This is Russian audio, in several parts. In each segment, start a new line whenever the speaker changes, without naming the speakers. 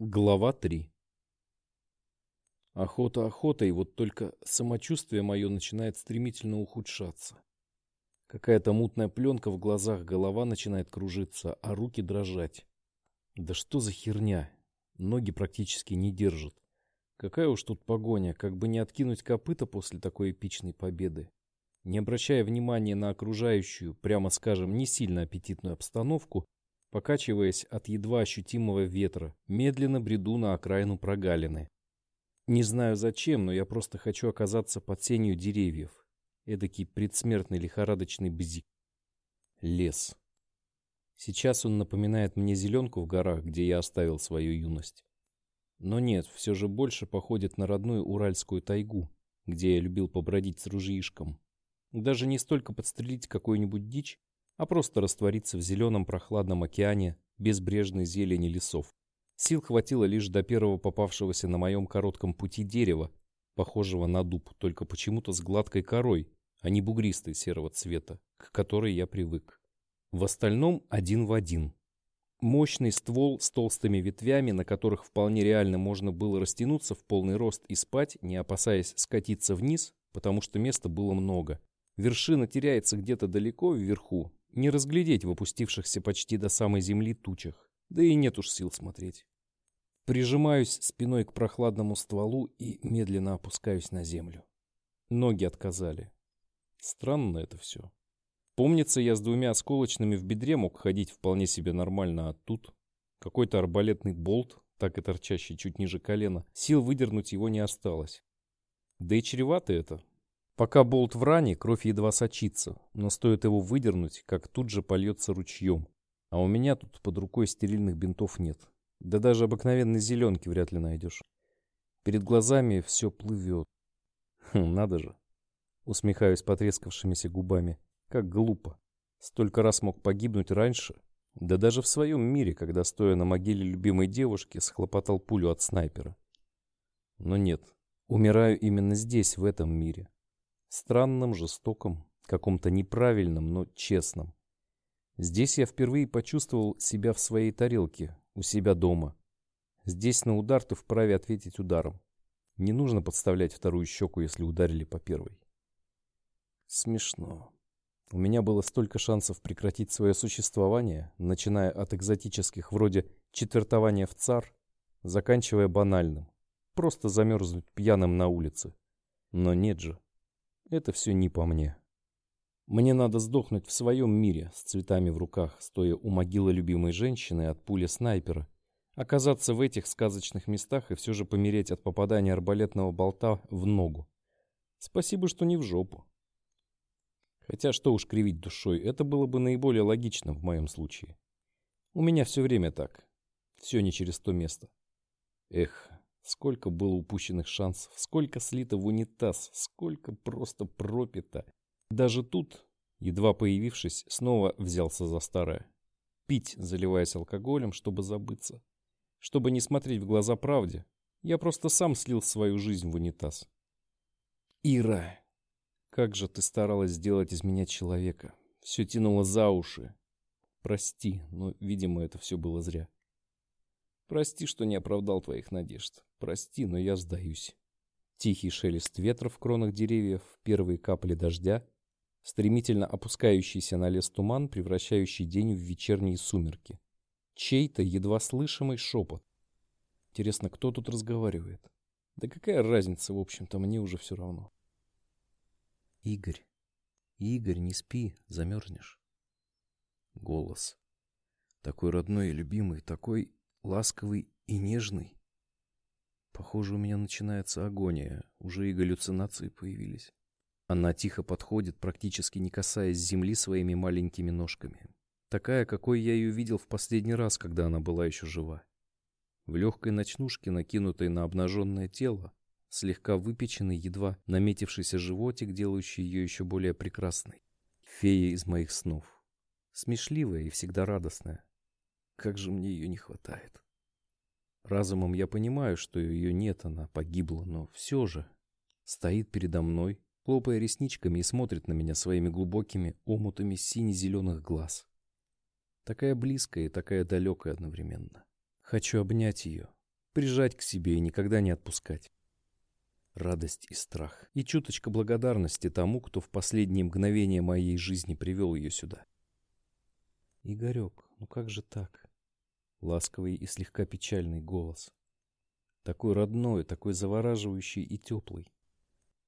Глава 3 Охота охотой, вот только самочувствие мое начинает стремительно ухудшаться. Какая-то мутная пленка в глазах, голова начинает кружиться, а руки дрожать. Да что за херня? Ноги практически не держат. Какая уж тут погоня, как бы не откинуть копыта после такой эпичной победы. Не обращая внимания на окружающую, прямо скажем, не сильно аппетитную обстановку, покачиваясь от едва ощутимого ветра, медленно бреду на окраину прогалины. Не знаю зачем, но я просто хочу оказаться под сенью деревьев. Эдакий предсмертный лихорадочный бзик. Лес. Сейчас он напоминает мне зеленку в горах, где я оставил свою юность. Но нет, все же больше походит на родную Уральскую тайгу, где я любил побродить с ружьишком. Даже не столько подстрелить какую-нибудь дичь, а просто раствориться в зеленом прохладном океане безбрежной зелени лесов. Сил хватило лишь до первого попавшегося на моем коротком пути дерева, похожего на дуб, только почему-то с гладкой корой, а не бугристой серого цвета, к которой я привык. В остальном один в один. Мощный ствол с толстыми ветвями, на которых вполне реально можно было растянуться в полный рост и спать, не опасаясь скатиться вниз, потому что места было много. Вершина теряется где-то далеко вверху, не разглядеть в опустившихся почти до самой земли тучах. Да и нет уж сил смотреть. Прижимаюсь спиной к прохладному стволу и медленно опускаюсь на землю. Ноги отказали. Странно это все. Помнится, я с двумя осколочными в бедре мог ходить вполне себе нормально, а тут какой-то арбалетный болт, так и торчащий чуть ниже колена, сил выдернуть его не осталось. Да и чревато это, Пока болт в ране, кровь едва сочится, но стоит его выдернуть, как тут же польется ручьем. А у меня тут под рукой стерильных бинтов нет. Да даже обыкновенной зеленки вряд ли найдешь. Перед глазами все плывет. Хм, надо же. Усмехаюсь потрескавшимися губами. Как глупо. Столько раз мог погибнуть раньше. Да даже в своем мире, когда, стоя на могиле любимой девушки, схлопотал пулю от снайпера. Но нет. Умираю именно здесь, в этом мире. Странном, жестоком, каком-то неправильном, но честном. Здесь я впервые почувствовал себя в своей тарелке, у себя дома. Здесь на удар ты вправе ответить ударом. Не нужно подставлять вторую щеку, если ударили по первой. Смешно. У меня было столько шансов прекратить свое существование, начиная от экзотических вроде четвертования в цар, заканчивая банальным. Просто замерзнуть пьяным на улице. Но нет же. Это все не по мне. Мне надо сдохнуть в своем мире, с цветами в руках, стоя у могилы любимой женщины от пули снайпера, оказаться в этих сказочных местах и все же помереть от попадания арбалетного болта в ногу. Спасибо, что не в жопу. Хотя что уж кривить душой, это было бы наиболее логично в моем случае. У меня все время так. Все не через то место. Эх, Сколько было упущенных шансов, сколько слито в унитаз, сколько просто пропито. Даже тут, едва появившись, снова взялся за старое. Пить, заливаясь алкоголем, чтобы забыться. Чтобы не смотреть в глаза правде. Я просто сам слил свою жизнь в унитаз. Ира, как же ты старалась сделать из меня человека. Все тянуло за уши. Прости, но, видимо, это все было зря. Прости, что не оправдал твоих надежд. Прости, но я сдаюсь. Тихий шелест ветра в кронах деревьев, первые капли дождя, стремительно опускающийся на лес туман, превращающий день в вечерние сумерки. Чей-то едва слышимый шепот. Интересно, кто тут разговаривает? Да какая разница, в общем-то, мне уже все равно. Игорь, Игорь, не спи, замерзнешь. Голос. Такой родной и любимый, такой ласковый и нежный. Похоже, у меня начинается агония, уже и галлюцинации появились. Она тихо подходит, практически не касаясь земли своими маленькими ножками. Такая, какой я ее видел в последний раз, когда она была еще жива. В легкой ночнушке, накинутой на обнаженное тело, слегка выпеченный, едва наметившийся животик, делающий ее еще более прекрасной. Фея из моих снов. Смешливая и всегда радостная. Как же мне ее не хватает. Разумом я понимаю, что ее нет, она погибла, но все же стоит передо мной, хлопая ресничками и смотрит на меня своими глубокими омутами сине-зеленых глаз. Такая близкая и такая далекая одновременно. Хочу обнять ее, прижать к себе и никогда не отпускать. Радость и страх, и чуточка благодарности тому, кто в последние мгновения моей жизни привел ее сюда. «Игорек, ну как же так?» Ласковый и слегка печальный голос. Такой родной, такой завораживающий и теплый.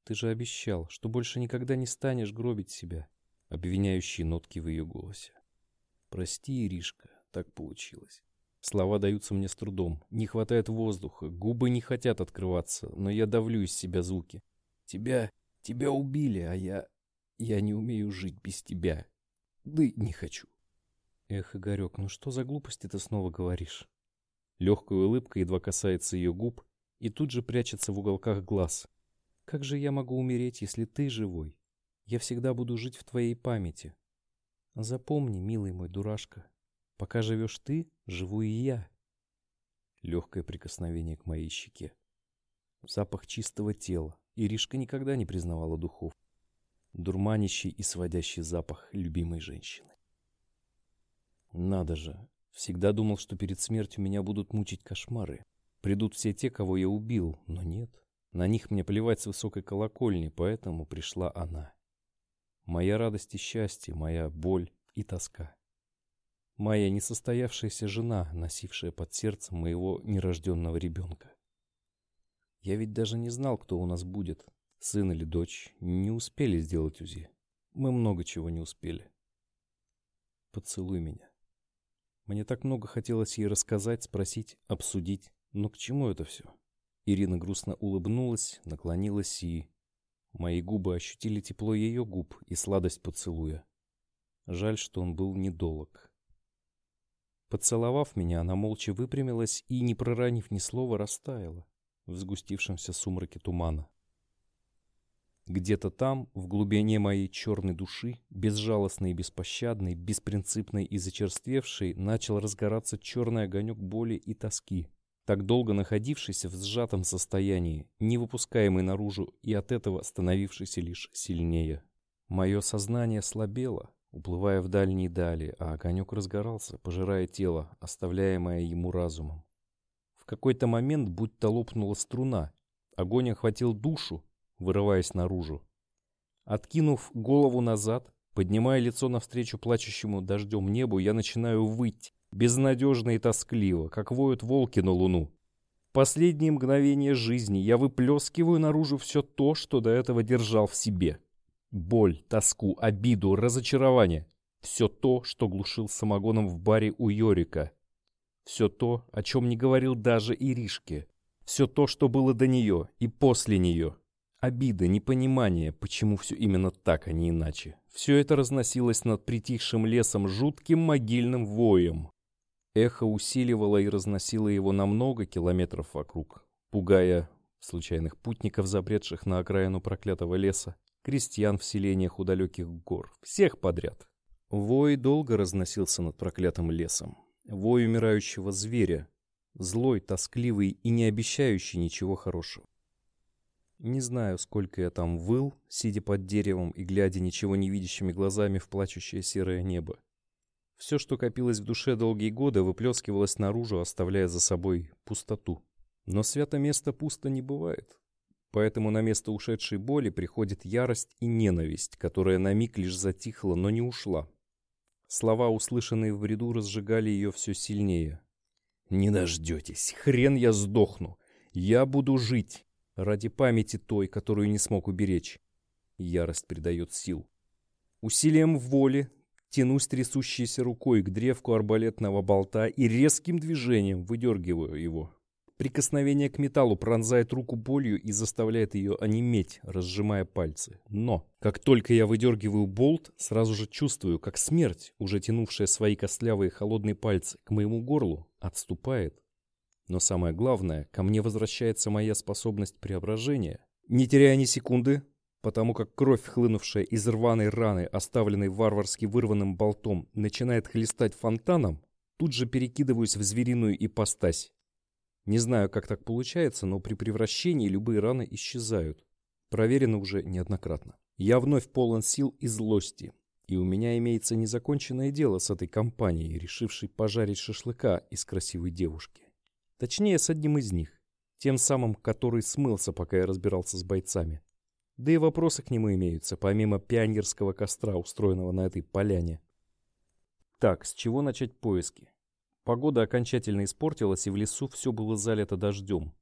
Ты же обещал, что больше никогда не станешь гробить себя. Обвиняющие нотки в ее голосе. Прости, Иришка, так получилось. Слова даются мне с трудом. Не хватает воздуха, губы не хотят открываться, но я давлю из себя звуки. Тебя, тебя убили, а я... Я не умею жить без тебя. Да не хочу. Эх, Игорек, ну что за глупости ты снова говоришь? Легкая улыбка едва касается ее губ и тут же прячется в уголках глаз. Как же я могу умереть, если ты живой? Я всегда буду жить в твоей памяти. Запомни, милый мой дурашка, Пока живешь ты, живу и я. Легкое прикосновение к моей щеке. Запах чистого тела. Иришка никогда не признавала духов. Дурманящий и сводящий запах любимой женщины. Надо же. Всегда думал, что перед смертью меня будут мучить кошмары. Придут все те, кого я убил, но нет. На них мне плевать с высокой колокольни, поэтому пришла она. Моя радость и счастье, моя боль и тоска. Моя несостоявшаяся жена, носившая под сердцем моего нерожденного ребенка. Я ведь даже не знал, кто у нас будет, сын или дочь. Не успели сделать УЗИ. Мы много чего не успели. Поцелуй меня. Мне так много хотелось ей рассказать, спросить, обсудить. Но к чему это все? Ирина грустно улыбнулась, наклонилась и... Мои губы ощутили тепло ее губ и сладость поцелуя. Жаль, что он был недолг. Поцеловав меня, она молча выпрямилась и, не проронив ни слова, растаяла в сгустившемся сумраке тумана. Где-то там, в глубине моей черной души, безжалостной и беспощадной, беспринципной и зачерствевшей, начал разгораться черный огонек боли и тоски, так долго находившийся в сжатом состоянии, не выпускаемый наружу и от этого становившийся лишь сильнее. Мое сознание слабело, уплывая в дальние дали, а огонек разгорался, пожирая тело, оставляемое ему разумом. В какой-то момент будто лопнула струна, огонь охватил душу, вырываясь наружу. Откинув голову назад, поднимая лицо навстречу плачущему дождем небу, я начинаю выть, безнадежно и тоскливо, как воют волки на луну. Последние мгновения жизни я выплескиваю наружу все то, что до этого держал в себе. Боль, тоску, обиду, разочарование. Все то, что глушил самогоном в баре у Йорика. Все то, о чем не говорил даже Иришке. Все то, что было до нее и после нее. Обида, непонимание, почему все именно так, а не иначе. Все это разносилось над притихшим лесом жутким могильным воем. Эхо усиливало и разносило его на много километров вокруг, пугая случайных путников, забредших на окраину проклятого леса, крестьян в селениях у далеких гор, всех подряд. Вой долго разносился над проклятым лесом. Вой умирающего зверя, злой, тоскливый и не обещающий ничего хорошего. Не знаю, сколько я там выл, сидя под деревом и глядя ничего не видящими глазами в плачущее серое небо. Все, что копилось в душе долгие годы, выплескивалось наружу, оставляя за собой пустоту. Но свято место пусто не бывает. Поэтому на место ушедшей боли приходит ярость и ненависть, которая на миг лишь затихла, но не ушла. Слова, услышанные в бреду, разжигали ее все сильнее. «Не дождетесь! Хрен я сдохну! Я буду жить! Ради памяти той, которую не смог уберечь!» Ярость придает сил. Усилием воли тянусь трясущейся рукой к древку арбалетного болта и резким движением выдергиваю его. Прикосновение к металлу пронзает руку болью и заставляет ее онеметь, разжимая пальцы. Но, как только я выдергиваю болт, сразу же чувствую, как смерть, уже тянувшая свои костлявые холодные пальцы к моему горлу, отступает. Но самое главное, ко мне возвращается моя способность преображения. Не теряя ни секунды, потому как кровь, хлынувшая из рваной раны, оставленной варварски вырванным болтом, начинает хлестать фонтаном, тут же перекидываюсь в звериную ипостась не знаю, как так получается, но при превращении любые раны исчезают. Проверено уже неоднократно. Я вновь полон сил и злости. И у меня имеется незаконченное дело с этой компанией, решившей пожарить шашлыка из красивой девушки. Точнее, с одним из них. Тем самым, который смылся, пока я разбирался с бойцами. Да и вопросы к нему имеются, помимо пионерского костра, устроенного на этой поляне. Так, с чего начать поиски? Погода окончательно испортилась, и в лесу все было залито дождем.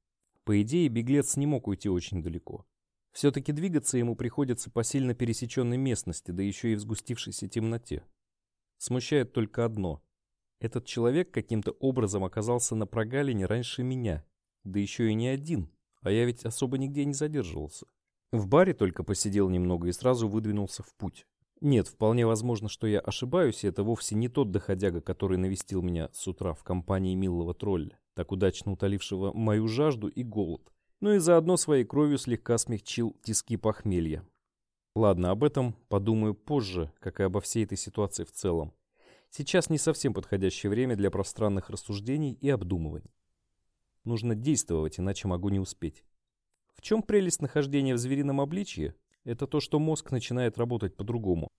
По идее, беглец не мог уйти очень далеко. Все-таки двигаться ему приходится по сильно пересеченной местности, да еще и в сгустившейся темноте. Смущает только одно. Этот человек каким-то образом оказался на прогалине раньше меня. Да еще и не один, а я ведь особо нигде не задерживался. В баре только посидел немного и сразу выдвинулся в путь. Нет, вполне возможно, что я ошибаюсь, и это вовсе не тот доходяга, который навестил меня с утра в компании милого тролля, так удачно утолившего мою жажду и голод, но и заодно своей кровью слегка смягчил тиски похмелья. Ладно, об этом подумаю позже, как и обо всей этой ситуации в целом. Сейчас не совсем подходящее время для пространных рассуждений и обдумываний. Нужно действовать, иначе могу не успеть. В чем прелесть нахождения в зверином обличье? Это то, что мозг начинает работать по-другому.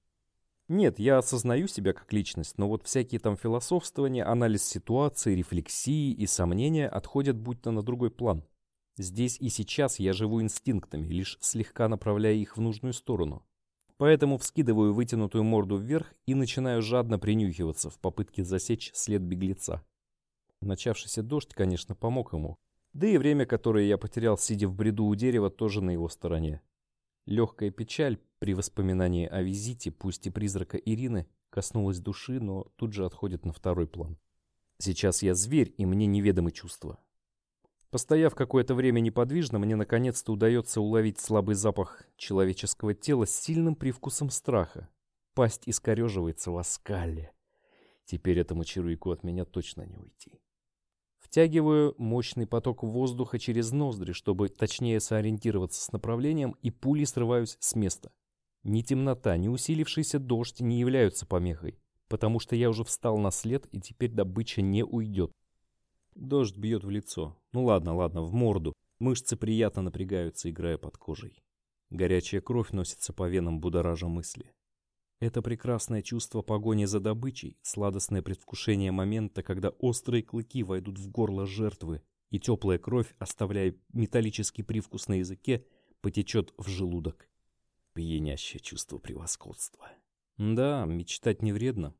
Нет, я осознаю себя как личность, но вот всякие там философствования, анализ ситуации, рефлексии и сомнения отходят будто на другой план. Здесь и сейчас я живу инстинктами, лишь слегка направляя их в нужную сторону. Поэтому вскидываю вытянутую морду вверх и начинаю жадно принюхиваться в попытке засечь след беглеца. Начавшийся дождь, конечно, помог ему. Да и время, которое я потерял, сидя в бреду у дерева, тоже на его стороне. Легкая печаль при воспоминании о визите, пусть и призрака Ирины, коснулась души, но тут же отходит на второй план. Сейчас я зверь, и мне неведомы чувства. Постояв какое-то время неподвижно, мне наконец-то удается уловить слабый запах человеческого тела с сильным привкусом страха. Пасть искореживается в оскале. Теперь этому чаруйку от меня точно не уйти. Втягиваю мощный поток воздуха через ноздри, чтобы точнее сориентироваться с направлением, и пули срываюсь с места. Ни темнота, ни усилившийся дождь не являются помехой, потому что я уже встал на след, и теперь добыча не уйдет. Дождь бьет в лицо. Ну ладно, ладно, в морду. Мышцы приятно напрягаются, играя под кожей. Горячая кровь носится по венам, будоража мысли. Это прекрасное чувство погони за добычей, сладостное предвкушение момента, когда острые клыки войдут в горло жертвы, и теплая кровь, оставляя металлический привкус на языке, потечет в желудок. Пьянящее чувство превосходства. Да, мечтать не вредно.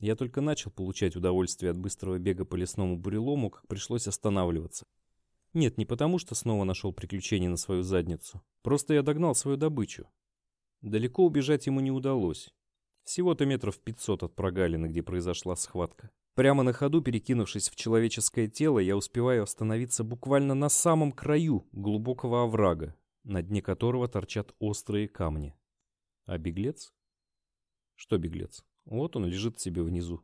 Я только начал получать удовольствие от быстрого бега по лесному бурелому, как пришлось останавливаться. Нет, не потому, что снова нашел приключение на свою задницу. Просто я догнал свою добычу. Далеко убежать ему не удалось. Всего-то метров пятьсот от прогалины, где произошла схватка. Прямо на ходу, перекинувшись в человеческое тело, я успеваю остановиться буквально на самом краю глубокого оврага, на дне которого торчат острые камни. А беглец? Что беглец? Вот он лежит себе внизу.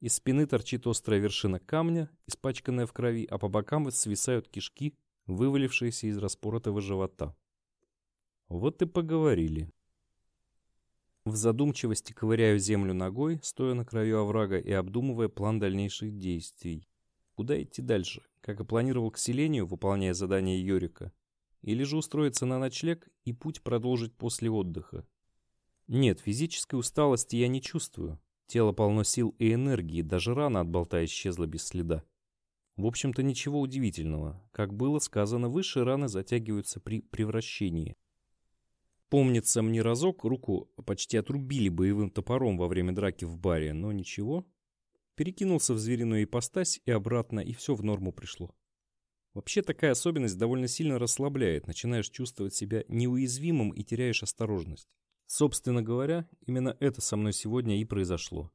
Из спины торчит острая вершина камня, испачканная в крови, а по бокам свисают кишки, вывалившиеся из распоротого живота. Вот и поговорили. В задумчивости ковыряю землю ногой, стоя на краю оврага и обдумывая план дальнейших действий. Куда идти дальше? Как и планировал к селению, выполняя задание Йорика? Или же устроиться на ночлег и путь продолжить после отдыха? Нет, физической усталости я не чувствую. Тело полно сил и энергии, даже рана от болта исчезла без следа. В общем-то, ничего удивительного. Как было сказано выше, раны затягиваются при превращении. Помнится, мне разок руку почти отрубили боевым топором во время драки в баре, но ничего. Перекинулся в звериную ипостась и обратно, и все в норму пришло. Вообще такая особенность довольно сильно расслабляет, начинаешь чувствовать себя неуязвимым и теряешь осторожность. Собственно говоря, именно это со мной сегодня и произошло.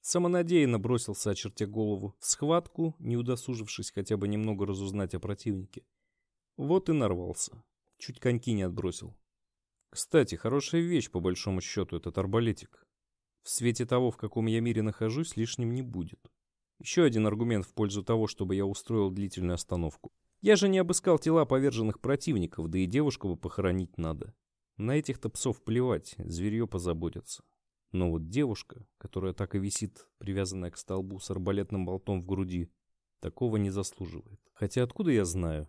Самонадеянно бросился, очертя голову, в схватку, не удосужившись хотя бы немного разузнать о противнике. Вот и нарвался. Чуть коньки не отбросил. Кстати, хорошая вещь, по большому счету, этот арбалетик. В свете того, в каком я мире нахожусь, лишним не будет. Еще один аргумент в пользу того, чтобы я устроил длительную остановку. Я же не обыскал тела поверженных противников, да и девушку бы похоронить надо. На этих-то псов плевать, зверье позаботится. Но вот девушка, которая так и висит, привязанная к столбу с арбалетным болтом в груди, такого не заслуживает. Хотя откуда я знаю?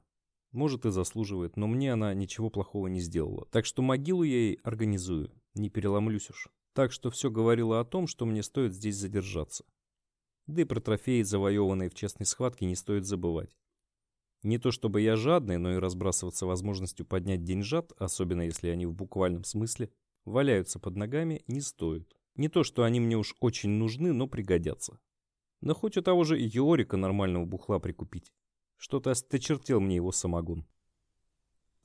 Может и заслуживает, но мне она ничего плохого не сделала. Так что могилу я ей организую, не переломлюсь уж. Так что все говорило о том, что мне стоит здесь задержаться. Да и про трофеи, завоеванные в честной схватке, не стоит забывать. Не то чтобы я жадный, но и разбрасываться возможностью поднять деньжат, особенно если они в буквальном смысле, валяются под ногами, не стоит. Не то, что они мне уж очень нужны, но пригодятся. Но хоть у того же Йорика нормального бухла прикупить. Что-то осточертел мне его самогон.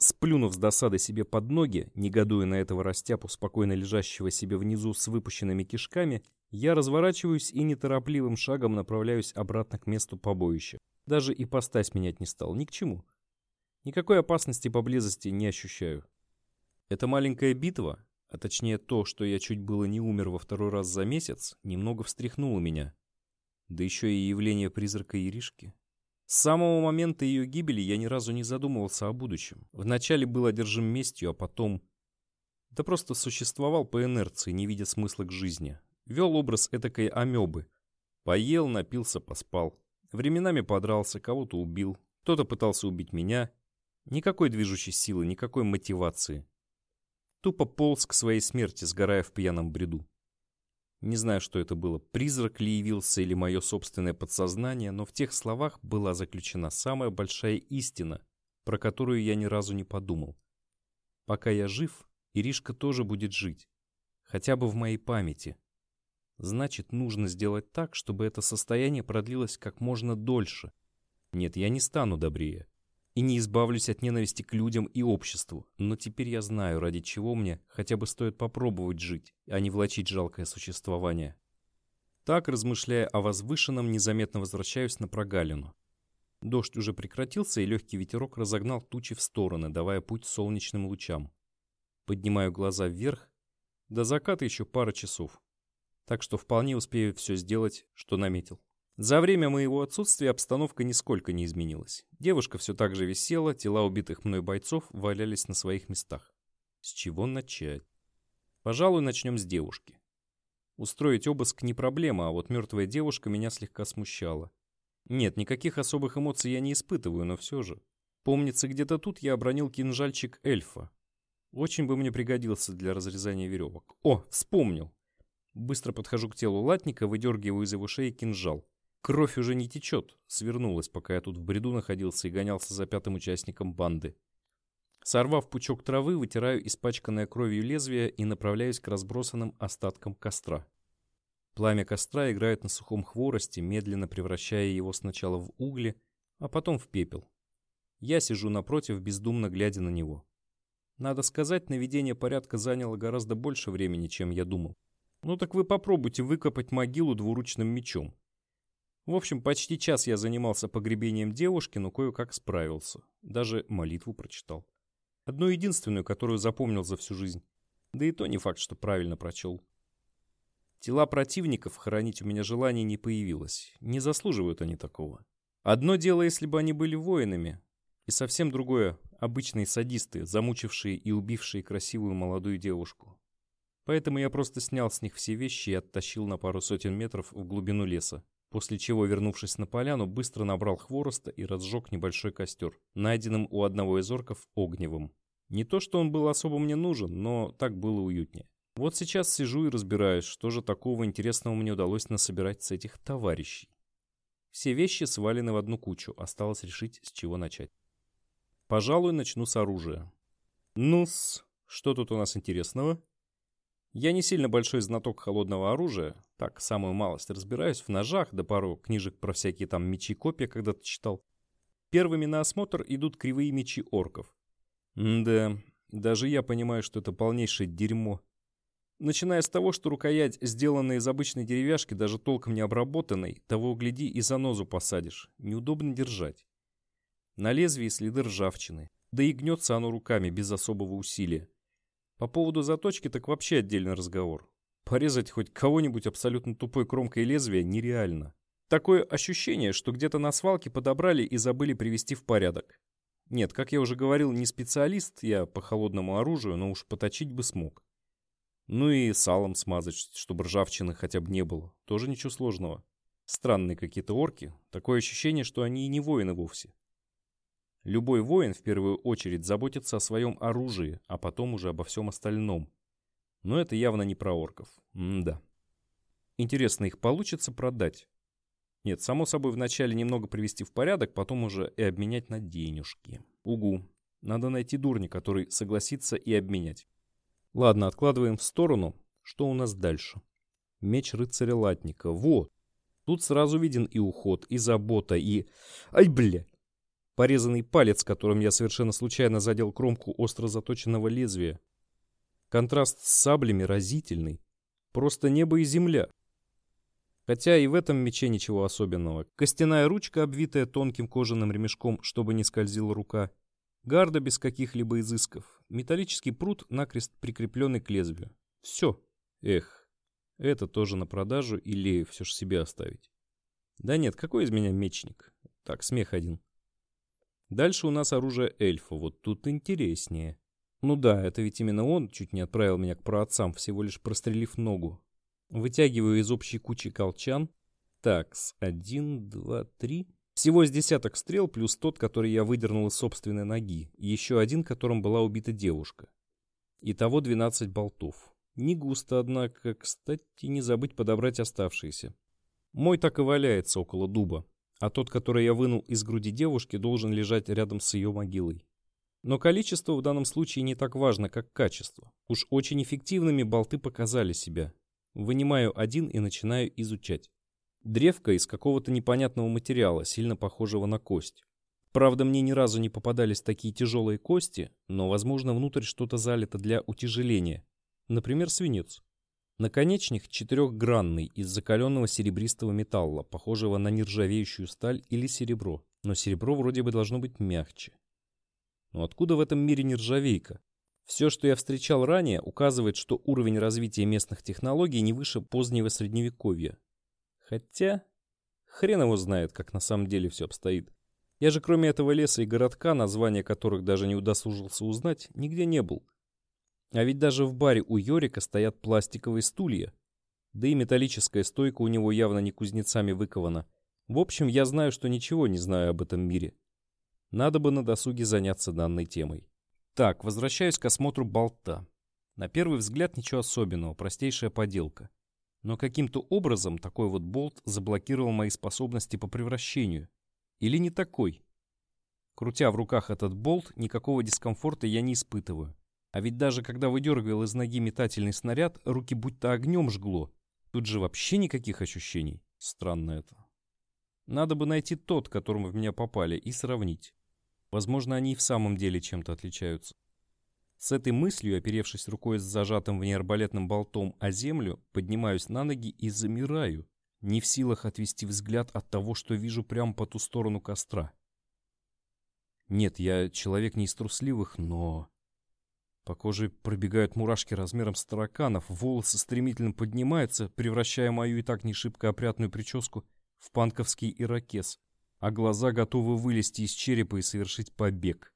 Сплюнув с досады себе под ноги, негодуя на этого растяпу, спокойно лежащего себе внизу с выпущенными кишками, я разворачиваюсь и неторопливым шагом направляюсь обратно к месту побоища. Даже и постась менять не стал, ни к чему. Никакой опасности поблизости не ощущаю. Эта маленькая битва, а точнее то, что я чуть было не умер во второй раз за месяц, немного встряхнуло меня. Да еще и явление призрака Иришки. С самого момента ее гибели я ни разу не задумывался о будущем. Вначале был одержим местью, а потом... Да просто существовал по инерции, не видя смысла к жизни. Вел образ этакой амебы. Поел, напился, поспал. Временами подрался, кого-то убил. Кто-то пытался убить меня. Никакой движущей силы, никакой мотивации. Тупо полз к своей смерти, сгорая в пьяном бреду. Не знаю, что это было, призрак ли явился или мое собственное подсознание, но в тех словах была заключена самая большая истина, про которую я ни разу не подумал. Пока я жив, Иришка тоже будет жить. Хотя бы в моей памяти. Значит, нужно сделать так, чтобы это состояние продлилось как можно дольше. Нет, я не стану добрее и не избавлюсь от ненависти к людям и обществу. Но теперь я знаю, ради чего мне хотя бы стоит попробовать жить, а не влачить жалкое существование. Так, размышляя о возвышенном, незаметно возвращаюсь на прогалину. Дождь уже прекратился, и легкий ветерок разогнал тучи в стороны, давая путь солнечным лучам. Поднимаю глаза вверх. До заката еще пара часов. Так что вполне успею все сделать, что наметил. За время моего отсутствия обстановка нисколько не изменилась. Девушка все так же висела, тела убитых мной бойцов валялись на своих местах. С чего начать? Пожалуй, начнем с девушки. Устроить обыск не проблема, а вот мертвая девушка меня слегка смущала. Нет, никаких особых эмоций я не испытываю, но все же. Помнится, где-то тут я обронил кинжальчик эльфа. Очень бы мне пригодился для разрезания веревок. О, вспомнил! Быстро подхожу к телу латника, выдергиваю из его шеи кинжал. Кровь уже не течет, свернулась, пока я тут в бреду находился и гонялся за пятым участником банды. Сорвав пучок травы, вытираю испачканное кровью лезвие и направляюсь к разбросанным остаткам костра. Пламя костра играет на сухом хворосте, медленно превращая его сначала в угли, а потом в пепел. Я сижу напротив, бездумно глядя на него. Надо сказать, наведение порядка заняло гораздо больше времени, чем я думал. Ну так вы попробуйте выкопать могилу двуручным мечом. В общем, почти час я занимался погребением девушки, но кое-как справился. Даже молитву прочитал. Одну единственную, которую запомнил за всю жизнь. Да и то не факт, что правильно прочел. Тела противников хоронить у меня желания не появилось. Не заслуживают они такого. Одно дело, если бы они были воинами, и совсем другое — обычные садисты, замучившие и убившие красивую молодую девушку. Поэтому я просто снял с них все вещи и оттащил на пару сотен метров в глубину леса, После чего, вернувшись на поляну, быстро набрал хвороста и разжег небольшой костер, найденным у одного из орков огневым. Не то, что он был особо мне нужен, но так было уютнее. Вот сейчас сижу и разбираюсь, что же такого интересного мне удалось насобирать с этих товарищей. Все вещи свалены в одну кучу, осталось решить, с чего начать. Пожалуй, начну с оружия. Ну-с, что тут у нас интересного? Я не сильно большой знаток холодного оружия, так, самую малость разбираюсь в ножах, да пару книжек про всякие там мечи-копья когда-то читал. Первыми на осмотр идут кривые мечи орков. М да, даже я понимаю, что это полнейшее дерьмо. Начиная с того, что рукоять, сделанная из обычной деревяшки, даже толком не обработанной, того гляди и занозу посадишь. Неудобно держать. На лезвии следы ржавчины. Да и гнется оно руками без особого усилия. По поводу заточки так вообще отдельный разговор. Порезать хоть кого-нибудь абсолютно тупой кромкой лезвия нереально. Такое ощущение, что где-то на свалке подобрали и забыли привести в порядок. Нет, как я уже говорил, не специалист я по холодному оружию, но уж поточить бы смог. Ну и салом смазать, чтобы ржавчины хотя бы не было. Тоже ничего сложного. Странные какие-то орки. Такое ощущение, что они и не воины вовсе. Любой воин в первую очередь заботится о своем оружии, а потом уже обо всем остальном. Но это явно не про орков. М да. Интересно, их получится продать? Нет, само собой, вначале немного привести в порядок, потом уже и обменять на денежки. Угу. Надо найти дурня, который согласится и обменять. Ладно, откладываем в сторону. Что у нас дальше? Меч рыцаря латника. Вот. Тут сразу виден и уход, и забота, и... Ай, бля! Порезанный палец, которым я совершенно случайно задел кромку остро заточенного лезвия. Контраст с саблями разительный. Просто небо и земля. Хотя и в этом мече ничего особенного. Костяная ручка, обвитая тонким кожаным ремешком, чтобы не скользила рука. Гарда без каких-либо изысков. Металлический пруд, накрест прикрепленный к лезвию. Все. Эх, это тоже на продажу или все же себе оставить? Да нет, какой из меня мечник? Так, смех один. Дальше у нас оружие эльфа. Вот тут интереснее. Ну да, это ведь именно он чуть не отправил меня к праотцам, всего лишь прострелив ногу. Вытягиваю из общей кучи колчан. Такс, один, два, три. Всего с десяток стрел, плюс тот, который я выдернул из собственной ноги. Еще один, которым была убита девушка. Итого 12 болтов. Не густо, однако. Кстати, не забыть подобрать оставшиеся. Мой так и валяется около дуба. А тот, который я вынул из груди девушки, должен лежать рядом с ее могилой. Но количество в данном случае не так важно, как качество. Уж очень эффективными болты показали себя. Вынимаю один и начинаю изучать. Древко из какого-то непонятного материала, сильно похожего на кость. Правда, мне ни разу не попадались такие тяжелые кости, но, возможно, внутрь что-то залито для утяжеления. Например, свинец. Наконечник четырехгранный из закаленного серебристого металла, похожего на нержавеющую сталь или серебро. Но серебро вроде бы должно быть мягче. Но откуда в этом мире нержавейка? Все, что я встречал ранее, указывает, что уровень развития местных технологий не выше позднего средневековья. Хотя, хрен его знает, как на самом деле все обстоит. Я же кроме этого леса и городка, названия которых даже не удосужился узнать, нигде не был. А ведь даже в баре у Йорика стоят пластиковые стулья. Да и металлическая стойка у него явно не кузнецами выкована. В общем, я знаю, что ничего не знаю об этом мире. Надо бы на досуге заняться данной темой. Так, возвращаюсь к осмотру болта. На первый взгляд ничего особенного, простейшая поделка. Но каким-то образом такой вот болт заблокировал мои способности по превращению. Или не такой? Крутя в руках этот болт, никакого дискомфорта я не испытываю. А ведь даже когда выдергивал из ноги метательный снаряд, руки будто огнем жгло. Тут же вообще никаких ощущений. Странно это. Надо бы найти тот, которым в меня попали, и сравнить. Возможно, они и в самом деле чем-то отличаются. С этой мыслью, оперевшись рукой с зажатым в ней арбалетным болтом о землю, поднимаюсь на ноги и замираю, не в силах отвести взгляд от того, что вижу прямо по ту сторону костра. Нет, я человек не из трусливых, но... По коже пробегают мурашки размером с тараканов, волосы стремительно поднимаются, превращая мою и так не шибко опрятную прическу в панковский ирокез а глаза готовы вылезти из черепа и совершить побег.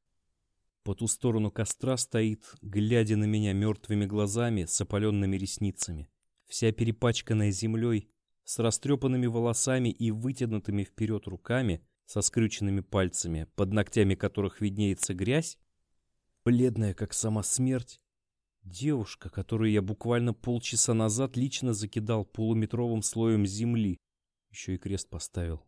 По ту сторону костра стоит, глядя на меня мертвыми глазами с опаленными ресницами, вся перепачканная землей, с растрепанными волосами и вытянутыми вперед руками, со скрюченными пальцами, под ногтями которых виднеется грязь, бледная, как сама смерть, девушка, которую я буквально полчаса назад лично закидал полуметровым слоем земли, еще и крест поставил.